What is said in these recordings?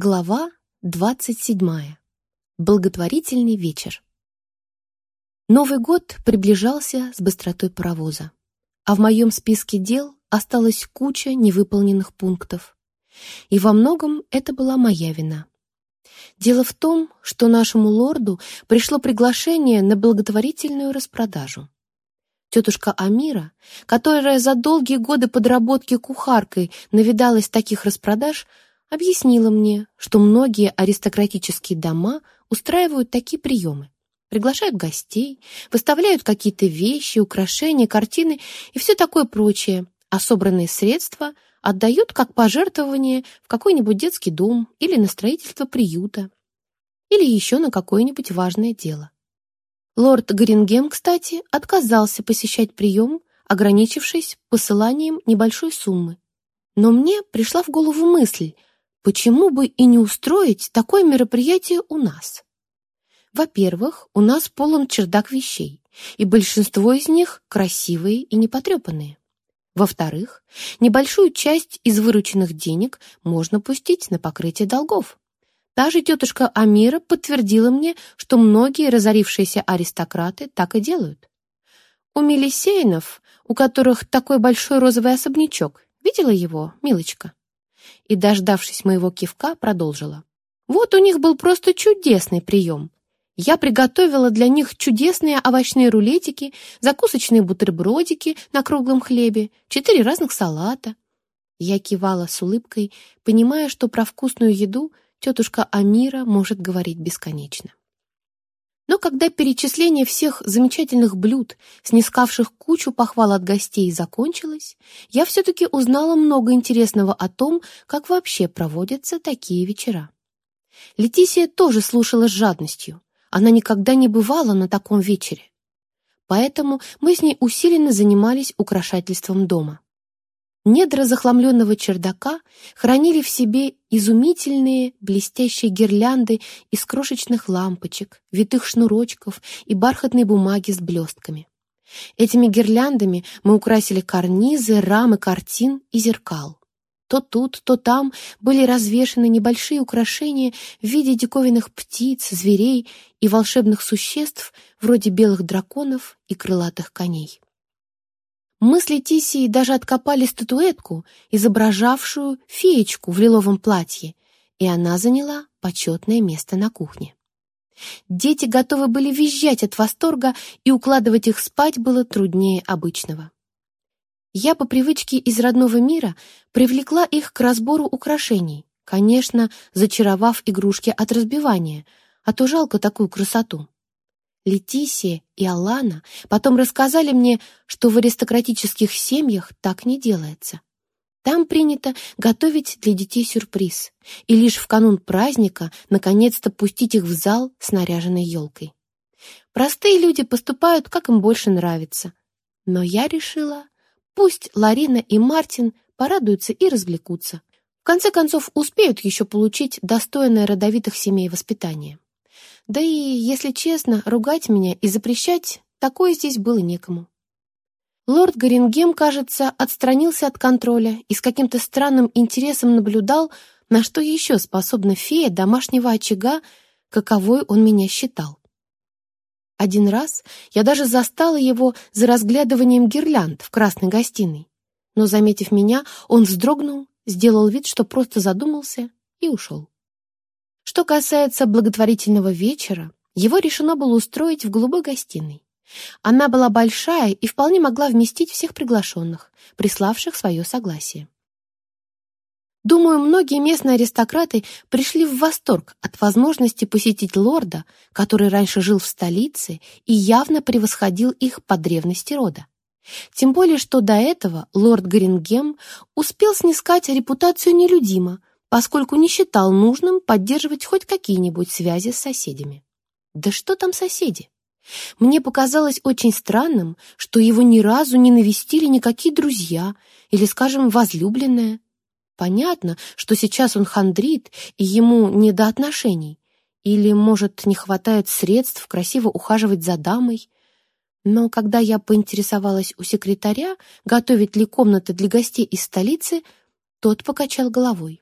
Глава 27. Благотворительный вечер. Новый год приближался с быстротой паровоза, а в моем списке дел осталась куча невыполненных пунктов. И во многом это была моя вина. Дело в том, что нашему лорду пришло приглашение на благотворительную распродажу. Тетушка Амира, которая за долгие годы подработки кухаркой навидалась таких распродаж, объяснила мне, что многие аристократические дома устраивают такие приемы. Приглашают гостей, выставляют какие-то вещи, украшения, картины и все такое прочее, а собранные средства отдают как пожертвование в какой-нибудь детский дом или на строительство приюта, или еще на какое-нибудь важное дело. Лорд Грингем, кстати, отказался посещать прием, ограничившись посыланием небольшой суммы. Но мне пришла в голову мысль — Почему бы и не устроить такое мероприятие у нас? Во-первых, у нас полон чердак вещей, и большинство из них красивые и непотрепанные. Во-вторых, небольшую часть из вырученных денег можно пустить на покрытие долгов. Та же тетушка Амира подтвердила мне, что многие разорившиеся аристократы так и делают. У Мелисейнов, у которых такой большой розовый особнячок, видела его, милочка? И, дождавшись моего кивка, продолжила. Вот у них был просто чудесный прием. Я приготовила для них чудесные овощные рулетики, закусочные бутербродики на круглом хлебе, четыре разных салата. Я кивала с улыбкой, понимая, что про вкусную еду тетушка Амира может говорить бесконечно. Когда перечисление всех замечательных блюд, снискавших кучу похвал от гостей, закончилось, я все-таки узнала много интересного о том, как вообще проводятся такие вечера. Летисия тоже слушала с жадностью. Она никогда не бывала на таком вечере. Поэтому мы с ней усиленно занимались украшательством дома. Недра захламленного чердака хранили в себе изумительные блестящие гирлянды из крошечных лампочек, витых шнурочков и бархатной бумаги с блестками. Этими гирляндами мы украсили карнизы, рамы картин и зеркал. То тут, то там были развешаны небольшие украшения в виде диковинных птиц, зверей и волшебных существ вроде белых драконов и крылатых коней. Мы с Летисией даже откопали статуэтку, изображавшую феечку в лиловом платье, и она заняла почетное место на кухне. Дети готовы были визжать от восторга, и укладывать их спать было труднее обычного. Я по привычке из родного мира привлекла их к разбору украшений, конечно, зачаровав игрушки от разбивания, а то жалко такую красоту. Летисия и Алана потом рассказали мне, что в аристократических семьях так не делается. Там принято готовить для детей сюрприз и лишь в канун праздника наконец-то пустить их в зал с наряженной елкой. Простые люди поступают, как им больше нравится. Но я решила, пусть Ларина и Мартин порадуются и развлекутся. В конце концов, успеют еще получить достойное родовитых семей воспитание. Да и, если честно, ругать меня и запрещать такое здесь было некому. Лорд Горингем, кажется, отстранился от контроля и с каким-то странным интересом наблюдал, на что еще способна фея домашнего очага, каковой он меня считал. Один раз я даже застала его за разглядыванием гирлянд в красной гостиной, но, заметив меня, он вздрогнул, сделал вид, что просто задумался и ушел. Что касается благотворительного вечера, его решено было устроить в голубой гостиной. Она была большая и вполне могла вместить всех приглашенных, приславших свое согласие. Думаю, многие местные аристократы пришли в восторг от возможности посетить лорда, который раньше жил в столице и явно превосходил их по древности рода. Тем более, что до этого лорд Грингем успел снискать репутацию нелюдима, поскольку не считал нужным поддерживать хоть какие-нибудь связи с соседями. Да что там соседи? Мне показалось очень странным, что его ни разу не навестили никакие друзья или, скажем, возлюбленная. Понятно, что сейчас он хандрит, и ему не до отношений. Или, может, не хватает средств красиво ухаживать за дамой. Но когда я поинтересовалась у секретаря, готовить ли комнаты для гостей из столицы, тот покачал головой.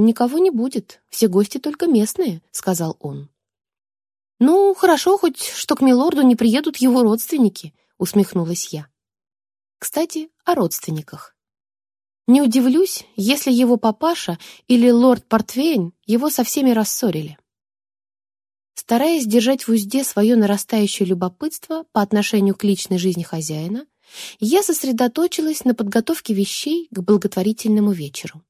«Никого не будет, все гости только местные», — сказал он. «Ну, хорошо хоть, что к милорду не приедут его родственники», — усмехнулась я. Кстати, о родственниках. Не удивлюсь, если его папаша или лорд Портвейн его со всеми рассорили. Стараясь держать в узде свое нарастающее любопытство по отношению к личной жизни хозяина, я сосредоточилась на подготовке вещей к благотворительному вечеру.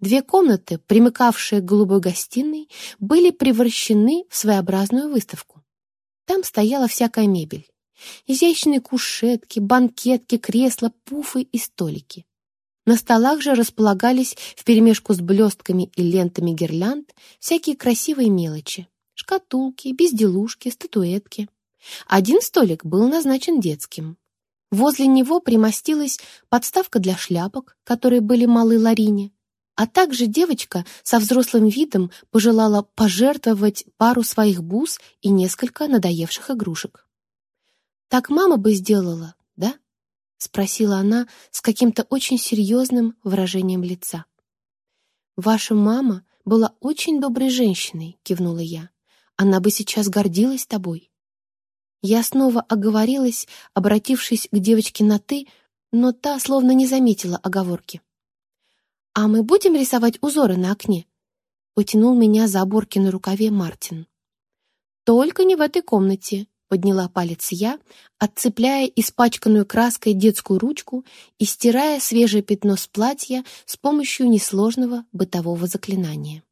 Две комнаты, примыкавшие к голубой гостиной, были превращены в своеобразную выставку. Там стояла всякая мебель. Изящные кушетки, банкетки, кресла, пуфы и столики. На столах же располагались вперемешку с блестками и лентами гирлянд всякие красивые мелочи. Шкатулки, безделушки, статуэтки. Один столик был назначен детским. Возле него примостилась подставка для шляпок, которые были малы Ларине, а также девочка со взрослым видом пожелала пожертвовать пару своих бус и несколько надоевших игрушек. «Так мама бы сделала, да?» — спросила она с каким-то очень серьезным выражением лица. «Ваша мама была очень доброй женщиной», — кивнула я. «Она бы сейчас гордилась тобой». Я снова оговорилась, обратившись к девочке на «ты», но та словно не заметила оговорки. «А мы будем рисовать узоры на окне?» Потянул меня за оборки на рукаве Мартин. «Только не в этой комнате», — подняла палец я, отцепляя испачканную краской детскую ручку и стирая свежее пятно с платья с помощью несложного бытового заклинания.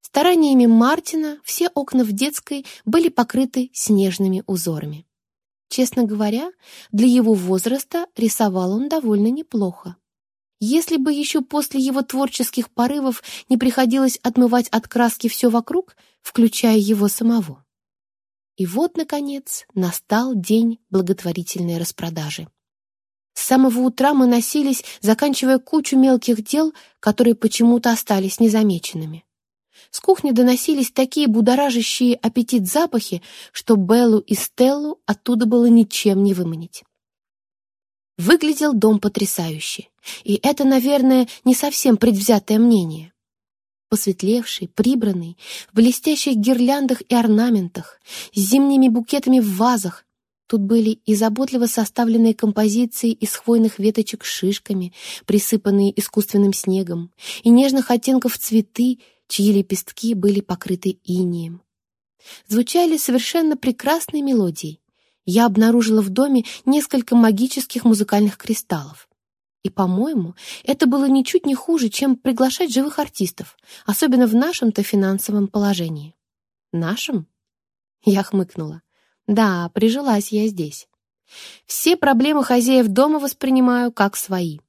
Стараниями Мартина все окна в детской были покрыты снежными узорами. Честно говоря, для его возраста рисовал он довольно неплохо. Если бы еще после его творческих порывов не приходилось отмывать от краски все вокруг, включая его самого. И вот, наконец, настал день благотворительной распродажи. С самого утра мы носились, заканчивая кучу мелких дел, которые почему-то остались незамеченными. С кухни доносились такие будоражащие аппетит запахи, что Беллу и Стеллу оттуда было ничем не выманить. Выглядел дом потрясающе, и это, наверное, не совсем предвзятое мнение. Посветлевший, прибранный, в блестящих гирляндах и орнаментах, с зимними букетами в вазах, Тут были и заботливо составленные композиции из хвойных веточек с шишками, присыпанные искусственным снегом, и нежных оттенков цветы, чьи лепестки были покрыты инием. Звучали совершенно прекрасные мелодии, я обнаружила в доме несколько магических музыкальных кристаллов. И, по-моему, это было ничуть не хуже, чем приглашать живых артистов, особенно в нашем-то финансовом положении. Нашем? Я хмыкнула. Да, прижилась я здесь. Все проблемы хозяев дома воспринимаю как свои.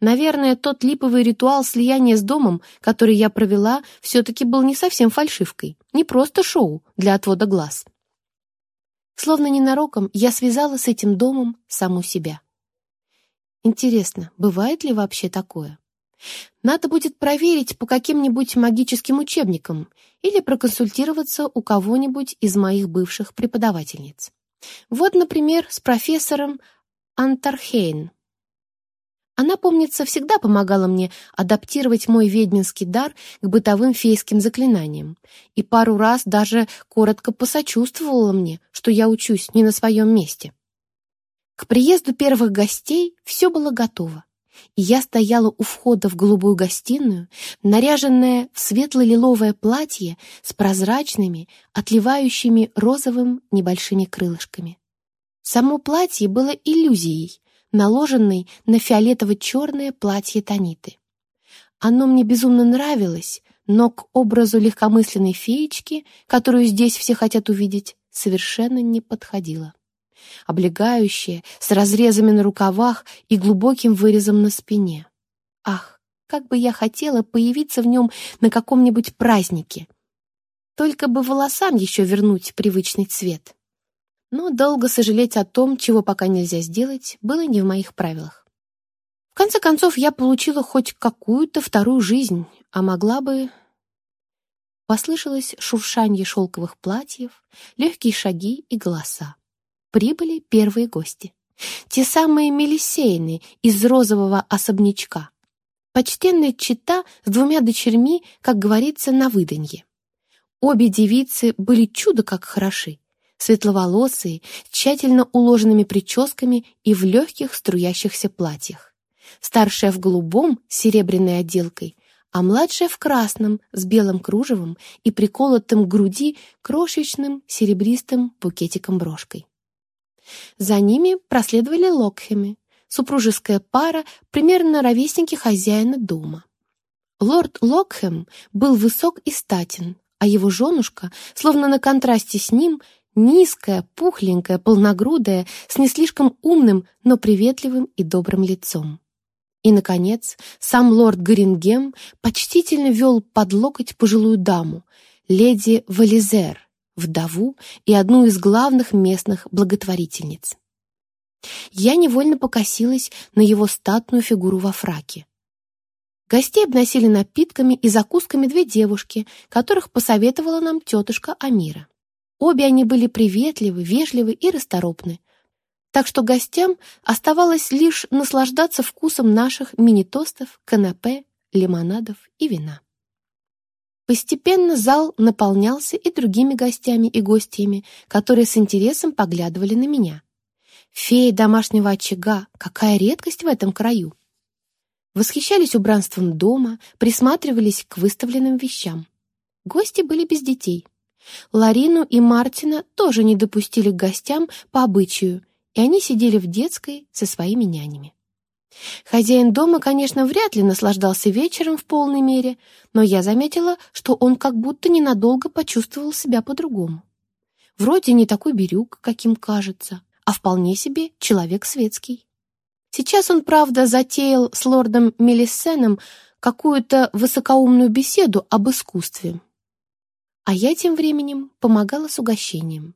Наверное, тот липовый ритуал слияния с домом, который я провела, все-таки был не совсем фальшивкой, не просто шоу для отвода глаз. Словно ненароком я связала с этим домом саму себя. Интересно, бывает ли вообще такое? Надо будет проверить по каким-нибудь магическим учебникам или проконсультироваться у кого-нибудь из моих бывших преподавательниц. Вот, например, с профессором Антархейн. Она, помнится, всегда помогала мне адаптировать мой ведьминский дар к бытовым фейским заклинаниям и пару раз даже коротко посочувствовала мне, что я учусь не на своем месте. К приезду первых гостей все было готово, и я стояла у входа в голубую гостиную, наряженная в светло-лиловое платье с прозрачными, отливающими розовым небольшими крылышками. Само платье было иллюзией, наложенной на фиолетово-черное платье Таниты. Оно мне безумно нравилось, но к образу легкомысленной феечки, которую здесь все хотят увидеть, совершенно не подходило. Облегающее, с разрезами на рукавах и глубоким вырезом на спине. Ах, как бы я хотела появиться в нем на каком-нибудь празднике. Только бы волосам еще вернуть привычный цвет. Но долго сожалеть о том, чего пока нельзя сделать, было не в моих правилах. В конце концов, я получила хоть какую-то вторую жизнь, а могла бы... Послышалось шуршанье шелковых платьев, легкие шаги и голоса. Прибыли первые гости. Те самые Мелисейны из розового особнячка. Почтенная чита с двумя дочерьми, как говорится, на выданье. Обе девицы были чудо как хороши, светловолосые, тщательно уложенными прическами и в легких струящихся платьях. Старшая в голубом с серебряной отделкой, а младшая в красном с белым кружевом и приколотым к груди крошечным серебристым букетиком-брошкой. За ними проследовали Локхеми, супружеская пара, примерно ровесники хозяина дома. Лорд Локхэм был высок и статен, а его женушка, словно на контрасте с ним, низкая, пухленькая, полногрудая, с не слишком умным, но приветливым и добрым лицом. И, наконец, сам лорд Горингем почтительно вел под локоть пожилую даму, леди Вализер, вдову и одну из главных местных благотворительниц. Я невольно покосилась на его статную фигуру во фраке. Гостей обносили напитками и закусками две девушки, которых посоветовала нам тетушка Амира. Обе они были приветливы, вежливы и расторопны, так что гостям оставалось лишь наслаждаться вкусом наших мини-тостов, канапе, лимонадов и вина. Постепенно зал наполнялся и другими гостями и гостями, которые с интересом поглядывали на меня. Фея домашнего очага, какая редкость в этом краю! Восхищались убранством дома, присматривались к выставленным вещам. Гости были без детей. Ларину и Мартина тоже не допустили к гостям по обычаю, и они сидели в детской со своими нянями. Хозяин дома, конечно, вряд ли наслаждался вечером в полной мере, но я заметила, что он как будто ненадолго почувствовал себя по-другому. Вроде не такой бирюк, каким кажется, а вполне себе человек светский. Сейчас он, правда, затеял с лордом Мелиссеном какую-то высокоумную беседу об искусстве. А я тем временем помогала с угощением.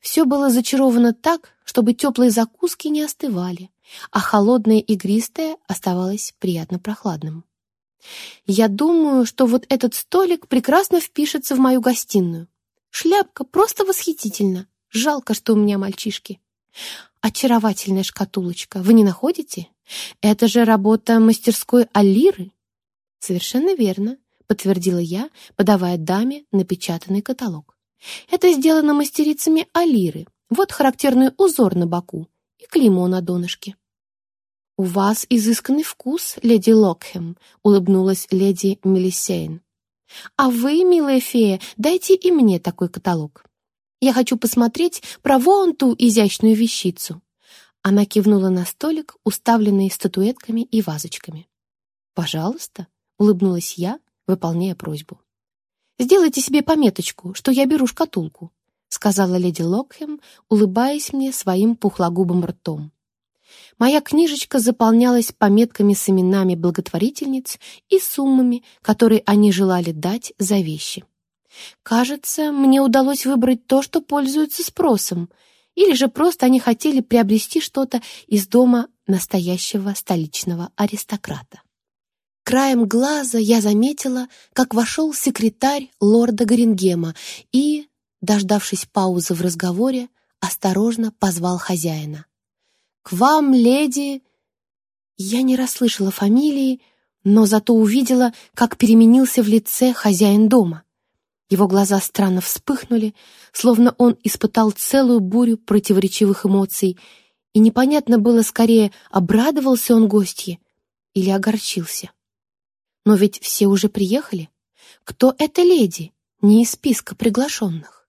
Все было зачаровано так, чтобы теплые закуски не остывали, а холодное игристое оставалось приятно прохладным. Я думаю, что вот этот столик прекрасно впишется в мою гостиную. Шляпка просто восхитительна. Жалко, что у меня мальчишки. Очаровательная шкатулочка, вы не находите? Это же работа мастерской Алиры. Совершенно верно, подтвердила я, подавая даме напечатанный каталог. Это сделано мастерицами Алиры. Вот характерный узор на боку и клеймо на донышке. «У вас изысканный вкус, леди Локхэм», — улыбнулась леди Мелисейн. «А вы, милая фея, дайте и мне такой каталог. Я хочу посмотреть про вон ту изящную вещицу». Она кивнула на столик, уставленный статуэтками и вазочками. «Пожалуйста», — улыбнулась я, выполняя просьбу. «Сделайте себе пометочку, что я беру шкатулку», — сказала леди Локхэм, улыбаясь мне своим пухлогубым ртом. Моя книжечка заполнялась пометками с именами благотворительниц и суммами, которые они желали дать за вещи. Кажется, мне удалось выбрать то, что пользуется спросом, или же просто они хотели приобрести что-то из дома настоящего столичного аристократа. Краем глаза я заметила, как вошел секретарь лорда Горингема и, дождавшись паузы в разговоре, осторожно позвал хозяина. «К вам, леди...» Я не расслышала фамилии, но зато увидела, как переменился в лице хозяин дома. Его глаза странно вспыхнули, словно он испытал целую бурю противоречивых эмоций, и непонятно было скорее, обрадовался он гостье или огорчился. Но ведь все уже приехали. Кто эта леди, не из списка приглашенных?